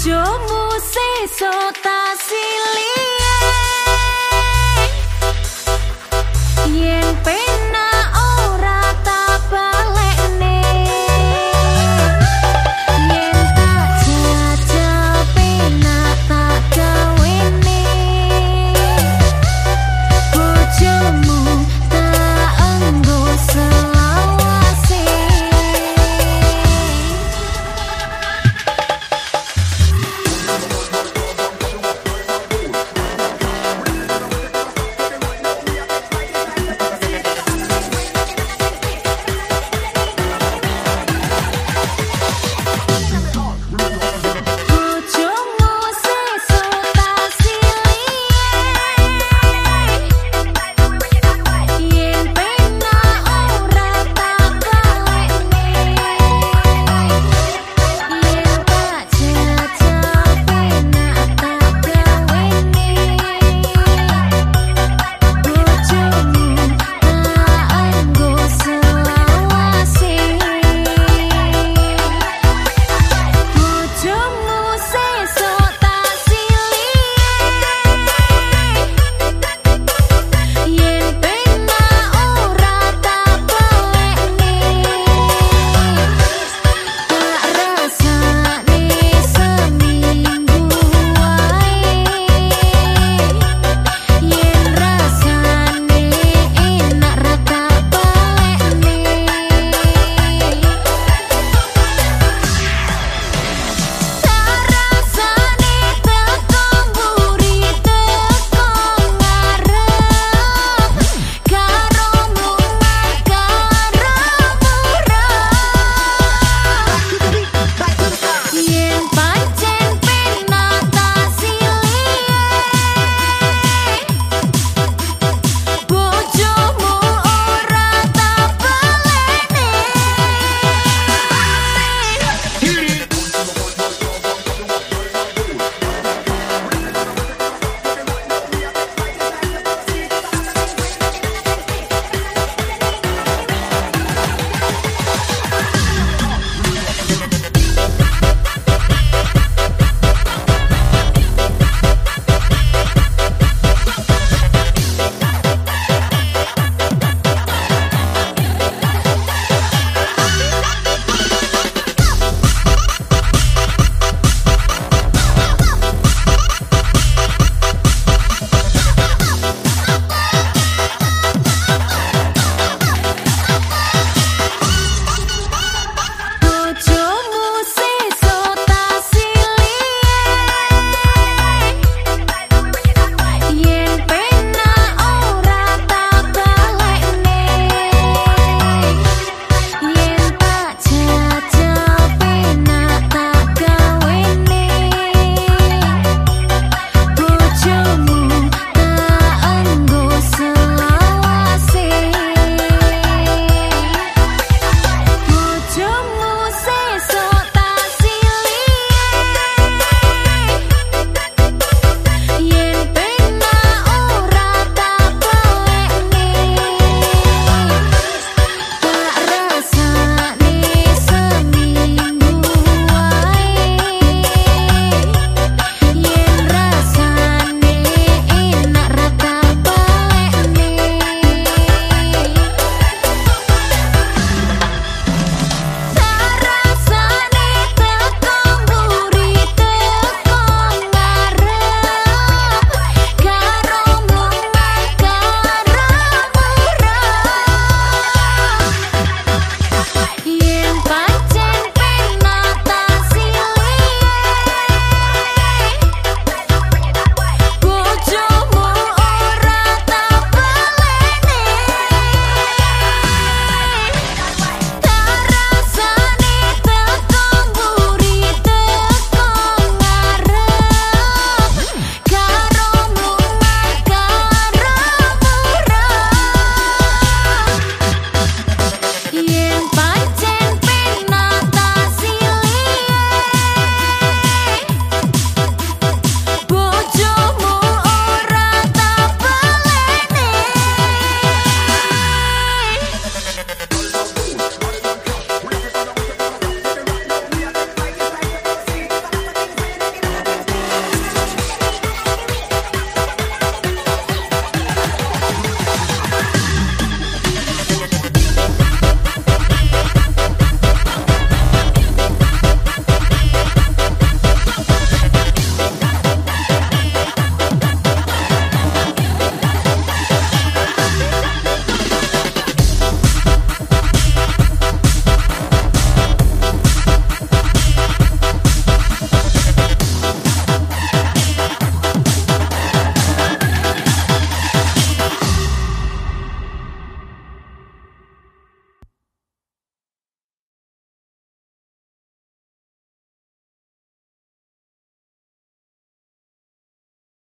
bojomu seso tak silih